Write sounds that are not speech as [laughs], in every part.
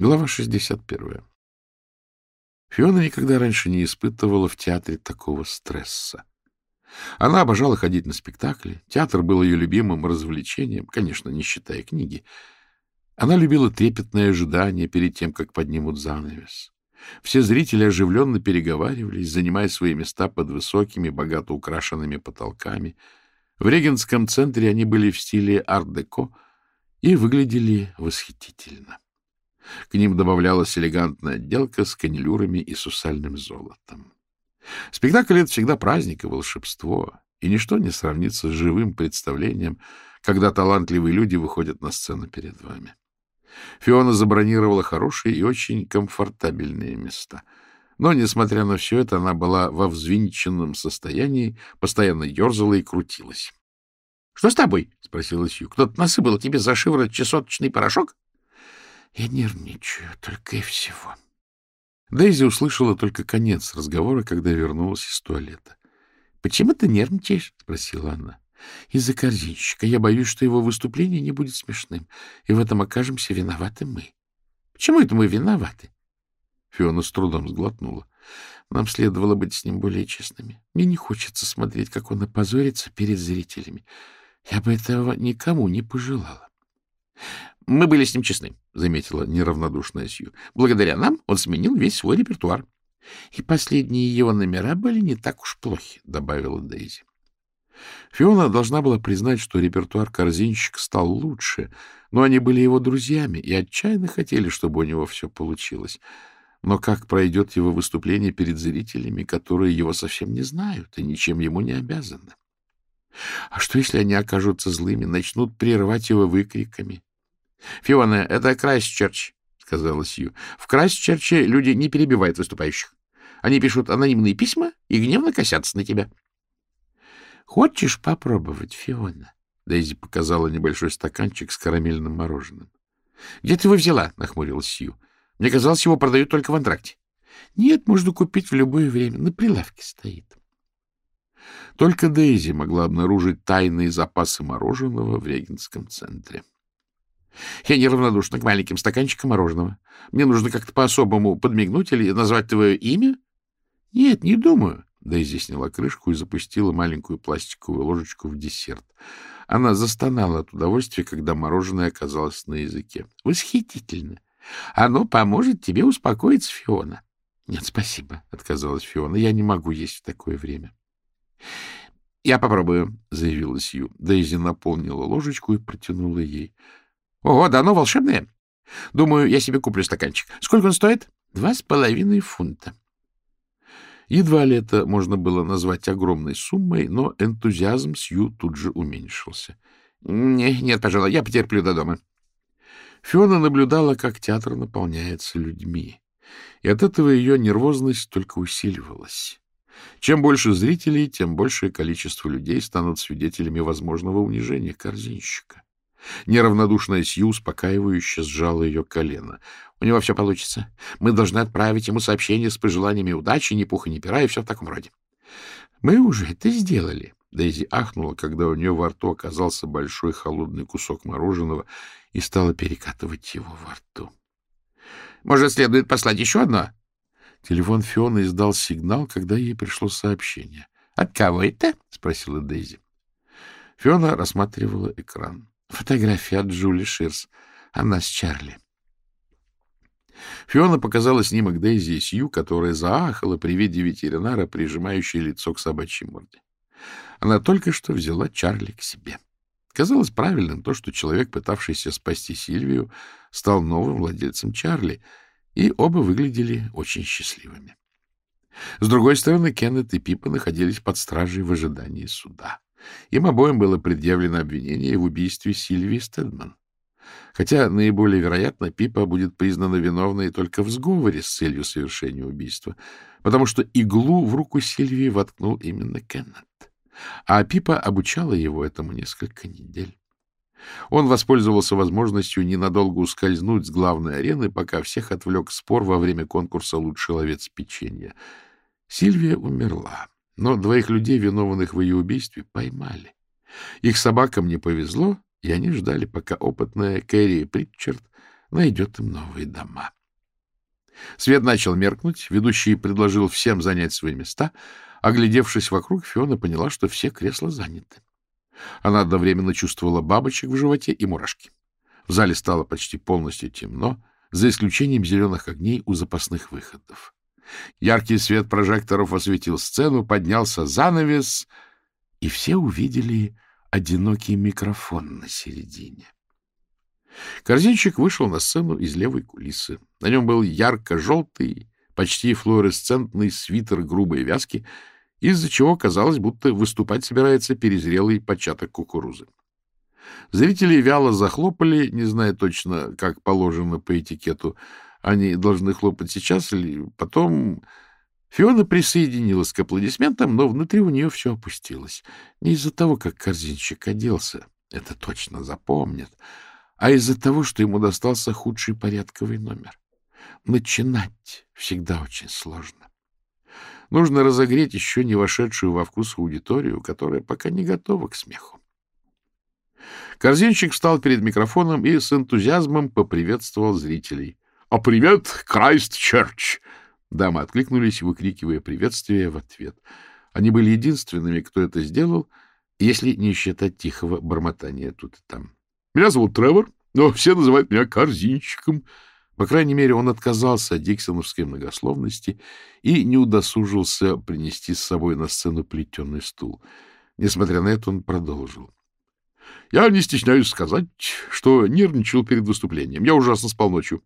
Глава 61. Фиона никогда раньше не испытывала в театре такого стресса. Она обожала ходить на спектакли. Театр был ее любимым развлечением, конечно, не считая книги. Она любила трепетное ожидание перед тем, как поднимут занавес. Все зрители оживленно переговаривались, занимая свои места под высокими, богато украшенными потолками. В регенском центре они были в стиле арт-деко и выглядели восхитительно. К ним добавлялась элегантная отделка с канилюрами и сусальным золотом. Спектакль — это всегда праздник и волшебство, и ничто не сравнится с живым представлением, когда талантливые люди выходят на сцену перед вами. Фиона забронировала хорошие и очень комфортабельные места. Но, несмотря на все это, она была во взвинченном состоянии, постоянно ерзала и крутилась. — Что с тобой? — спросила Сью. — Кто-то насыпал тебе за шиворот чесоточный порошок? — Я нервничаю только и всего. Дейзи услышала только конец разговора, когда вернулась из туалета. — Почему ты нервничаешь? — спросила она. — Из-за корзинщика. Я боюсь, что его выступление не будет смешным, и в этом окажемся виноваты мы. — Почему это мы виноваты? Фиона с трудом сглотнула. Нам следовало быть с ним более честными. Мне не хочется смотреть, как он опозорится перед зрителями. Я бы этого никому не пожелала. — Мы были с ним честны, — заметила неравнодушная Сью. — Благодаря нам он сменил весь свой репертуар. — И последние его номера были не так уж плохи, — добавила Дейзи. Фиона должна была признать, что репертуар корзинщик стал лучше, но они были его друзьями и отчаянно хотели, чтобы у него все получилось. Но как пройдет его выступление перед зрителями, которые его совсем не знают и ничем ему не обязаны? А что, если они окажутся злыми, начнут прерывать его выкриками? — Фиона, это Крайстчерч, — сказала Сью. — В Крайстчерче люди не перебивают выступающих. Они пишут анонимные письма и гневно косятся на тебя. — Хочешь попробовать, Фиона? Дейзи показала небольшой стаканчик с карамельным мороженым. — Где ты его взяла? — нахмурилась Сью. — Мне казалось, его продают только в антракте. — Нет, можно купить в любое время. На прилавке стоит. Только Дейзи могла обнаружить тайные запасы мороженого в регенском центре. Я неравнодушна к маленьким стаканчикам мороженого. Мне нужно как-то по-особому подмигнуть или назвать твое имя? — Нет, не думаю. Дейзи сняла крышку и запустила маленькую пластиковую ложечку в десерт. Она застонала от удовольствия, когда мороженое оказалось на языке. — Восхитительно! Оно поможет тебе успокоиться, Фиона. — Нет, спасибо, — отказалась Фиона. — Я не могу есть в такое время. — Я попробую, — заявила Сью. Дейзи наполнила ложечку и протянула ей. — Ого, да оно волшебное. Думаю, я себе куплю стаканчик. Сколько он стоит? — Два с половиной фунта. Едва ли это можно было назвать огромной суммой, но энтузиазм Сью тут же уменьшился. — Нет, пожалуй, я потерплю до дома. Фиона наблюдала, как театр наполняется людьми, и от этого ее нервозность только усиливалась. Чем больше зрителей, тем большее количество людей станут свидетелями возможного унижения корзинщика. Неравнодушная Сью успокаивающе сжала ее колено. — У него все получится. Мы должны отправить ему сообщение с пожеланиями удачи, ни пуха, ни пера и все в таком роде. — Мы уже это сделали. Дейзи ахнула, когда у нее во рту оказался большой холодный кусок мороженого и стала перекатывать его во рту. — Может, следует послать еще одно? Телефон Фиона издал сигнал, когда ей пришло сообщение. — От кого это? — спросила Дейзи. Фиона рассматривала экран. Фотография от Джули Ширс. Она с Чарли. Фиона показала снимок Дейзи и Сью, которая заахала при виде ветеринара, прижимающей лицо к собачьей морде. Она только что взяла Чарли к себе. Казалось правильным то, что человек, пытавшийся спасти Сильвию, стал новым владельцем Чарли, и оба выглядели очень счастливыми. С другой стороны, Кеннет и Пипа находились под стражей в ожидании суда. Им обоим было предъявлено обвинение в убийстве Сильвии Стедман. Хотя наиболее вероятно, Пипа будет признана виновной только в сговоре с целью совершения убийства, потому что иглу в руку Сильвии воткнул именно Кеннет. А Пипа обучала его этому несколько недель. Он воспользовался возможностью ненадолго ускользнуть с главной арены, пока всех отвлек спор во время конкурса «Лучший ловец печенья». Сильвия умерла. Но двоих людей, виновных в ее убийстве, поймали. Их собакам не повезло, и они ждали, пока опытная Кэрри Притчард найдет им новые дома. Свет начал меркнуть, ведущий предложил всем занять свои места. Оглядевшись вокруг, Фиона поняла, что все кресла заняты. Она одновременно чувствовала бабочек в животе и мурашки. В зале стало почти полностью темно, за исключением зеленых огней у запасных выходов. Яркий свет прожекторов осветил сцену, поднялся занавес, и все увидели одинокий микрофон на середине. Корзинчик вышел на сцену из левой кулисы. На нем был ярко-желтый, почти флуоресцентный свитер грубой вязки, из-за чего казалось, будто выступать собирается перезрелый початок кукурузы. Зрители вяло захлопали, не зная точно, как положено по этикету. Они должны хлопать сейчас или потом... Фиона присоединилась к аплодисментам, но внутри у нее все опустилось. Не из-за того, как корзинчик оделся, это точно запомнят, а из-за того, что ему достался худший порядковый номер. Начинать всегда очень сложно. Нужно разогреть еще не вошедшую во вкус аудиторию, которая пока не готова к смеху. Корзинчик встал перед микрофоном и с энтузиазмом поприветствовал зрителей. — А привет, Крайстчерч! Дамы откликнулись, выкрикивая приветствие в ответ. Они были единственными, кто это сделал, если не считать тихого бормотания тут и там. — Меня зовут Тревор, но все называют меня Корзинчиком. По крайней мере, он отказался от диксоновской многословности и не удосужился принести с собой на сцену плетеный стул. Несмотря на это, он продолжил. Я не стесняюсь сказать, что нервничал перед выступлением. Я ужасно спал ночью.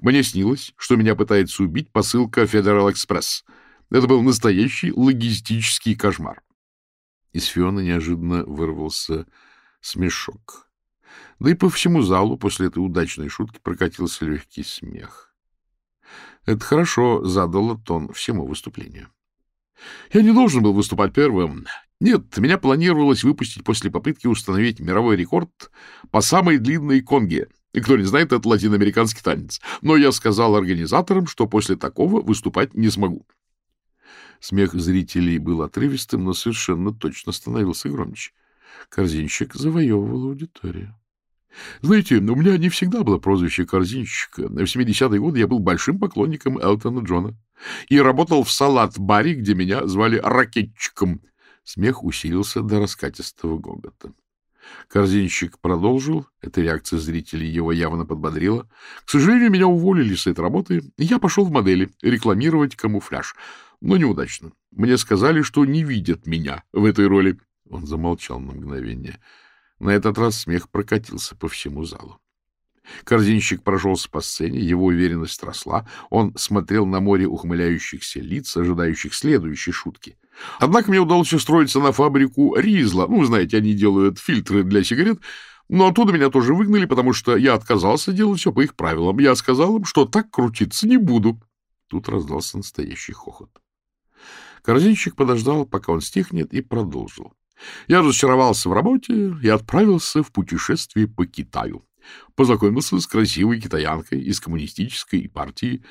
Мне снилось, что меня пытается убить посылка Федерал Экспресс. Это был настоящий логистический кошмар. Из Фиона неожиданно вырвался смешок. Да и по всему залу после этой удачной шутки прокатился легкий смех. Это хорошо задало тон всему выступлению. Я не должен был выступать первым. Нет, меня планировалось выпустить после попытки установить мировой рекорд по самой длинной конге. И кто не знает, это латиноамериканский танец. Но я сказал организаторам, что после такого выступать не смогу. Смех зрителей был отрывистым, но совершенно точно становился громче. Корзинщик завоевывал аудиторию. Знаете, у меня не всегда было прозвище корзинщика. В 70-е годы я был большим поклонником Элтона Джона и работал в салат-баре, где меня звали ракетчиком. Смех усилился до раскатистого гогота. Корзинщик продолжил. Эта реакция зрителей его явно подбодрила. К сожалению, меня уволили с этой работы, и я пошел в модели рекламировать камуфляж. Но неудачно. Мне сказали, что не видят меня в этой роли. Он замолчал на мгновение. На этот раз смех прокатился по всему залу. Корзинщик прошелся по сцене, его уверенность росла. Он смотрел на море ухмыляющихся лиц, ожидающих следующей шутки. Однако мне удалось устроиться на фабрику Ризла. Ну, знаете, они делают фильтры для сигарет. Но оттуда меня тоже выгнали, потому что я отказался делать все по их правилам. Я сказал им, что так крутиться не буду. Тут раздался настоящий хохот. Корзинщик подождал, пока он стихнет, и продолжил. Я разочаровался в работе и отправился в путешествие по Китаю. Познакомился с красивой китаянкой из коммунистической партии,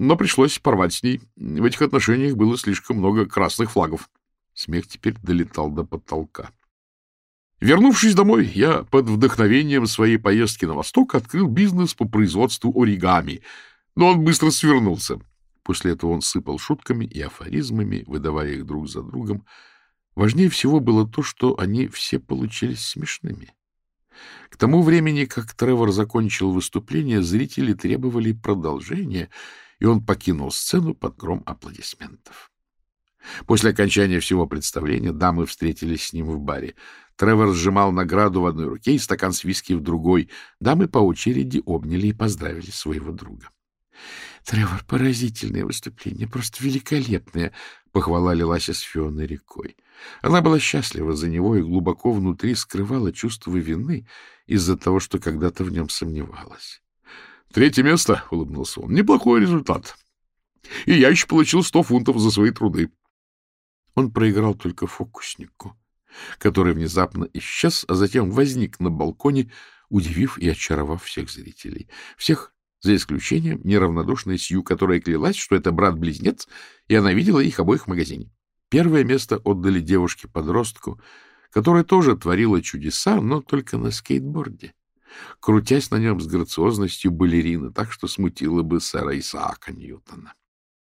но пришлось порвать с ней. В этих отношениях было слишком много красных флагов. Смех теперь долетал до потолка. Вернувшись домой, я под вдохновением своей поездки на восток открыл бизнес по производству оригами, но он быстро свернулся. После этого он сыпал шутками и афоризмами, выдавая их друг за другом, Важнее всего было то, что они все получились смешными. К тому времени, как Тревор закончил выступление, зрители требовали продолжения, и он покинул сцену под гром аплодисментов. После окончания всего представления дамы встретились с ним в баре. Тревор сжимал награду в одной руке и стакан с виски в другой. Дамы по очереди обняли и поздравили своего друга. — Тревор, поразительное выступление, просто великолепное! — похвала лилась с Фионой рекой. Она была счастлива за него и глубоко внутри скрывала чувство вины из-за того, что когда-то в нем сомневалась. — Третье место, — улыбнулся он, — неплохой результат. И я еще получил сто фунтов за свои труды. Он проиграл только фокуснику, который внезапно исчез, а затем возник на балконе, удивив и очаровав всех зрителей. Всех за исключением неравнодушной Сью, которая клялась, что это брат-близнец, и она видела их обоих в магазине. Первое место отдали девушке-подростку, которая тоже творила чудеса, но только на скейтборде. Крутясь на нем с грациозностью балерины, так что смутило бы сэра Исаака Ньютона.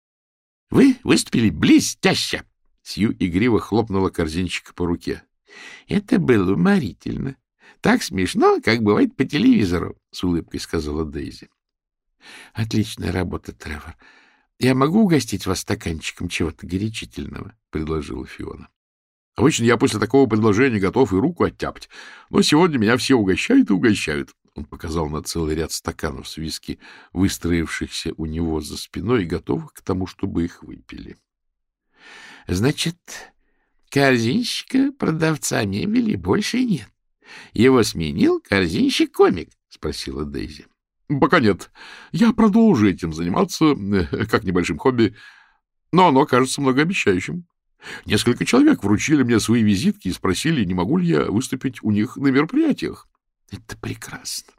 — Вы выступили блестяще! — Сью игриво хлопнула корзинчика по руке. — Это было уморительно. Так смешно, как бывает по телевизору, — с улыбкой сказала Дейзи. — Отличная работа, Тревор. Я могу угостить вас стаканчиком чего-то горячительного? — предложила Фиона. — Обычно я после такого предложения готов и руку оттяпать, но сегодня меня все угощают и угощают. Он показал на целый ряд стаканов с виски, выстроившихся у него за спиной и готовых к тому, чтобы их выпили. — Значит, корзинщика продавца мебели больше нет. Его сменил корзинщик-комик? — спросила Дейзи. — Пока нет. Я продолжу этим заниматься, э, как небольшим хобби, но оно кажется многообещающим. Несколько человек вручили мне свои визитки и спросили, не могу ли я выступить у них на мероприятиях. Это прекрасно.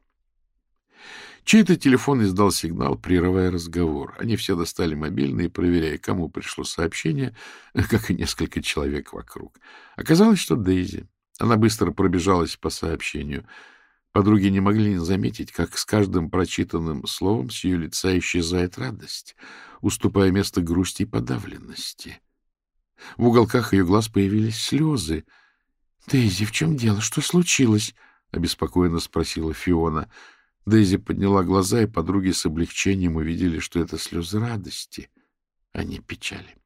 Чей-то телефон издал сигнал, прерывая разговор. Они все достали мобильные, проверяя, кому пришло сообщение, [laughs] как и несколько человек вокруг. Оказалось, что Дейзи. Она быстро пробежалась по сообщению — Подруги не могли не заметить, как с каждым прочитанным словом с ее лица исчезает радость, уступая место грусти и подавленности. В уголках ее глаз появились слезы. — Дейзи, в чем дело? Что случилось? — обеспокоенно спросила Фиона. Дейзи подняла глаза, и подруги с облегчением увидели, что это слезы радости, а не печали.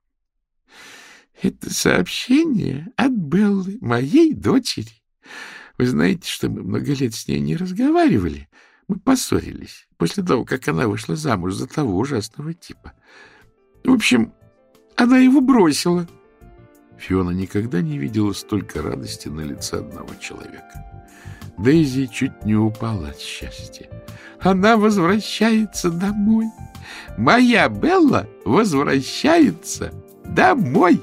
— Это сообщение от Беллы, моей дочери. Вы знаете, что мы много лет с ней не разговаривали. Мы поссорились после того, как она вышла замуж за того ужасного типа. В общем, она его бросила. Фиона никогда не видела столько радости на лице одного человека. Дейзи чуть не упала от счастья. Она возвращается домой. Моя Белла возвращается домой.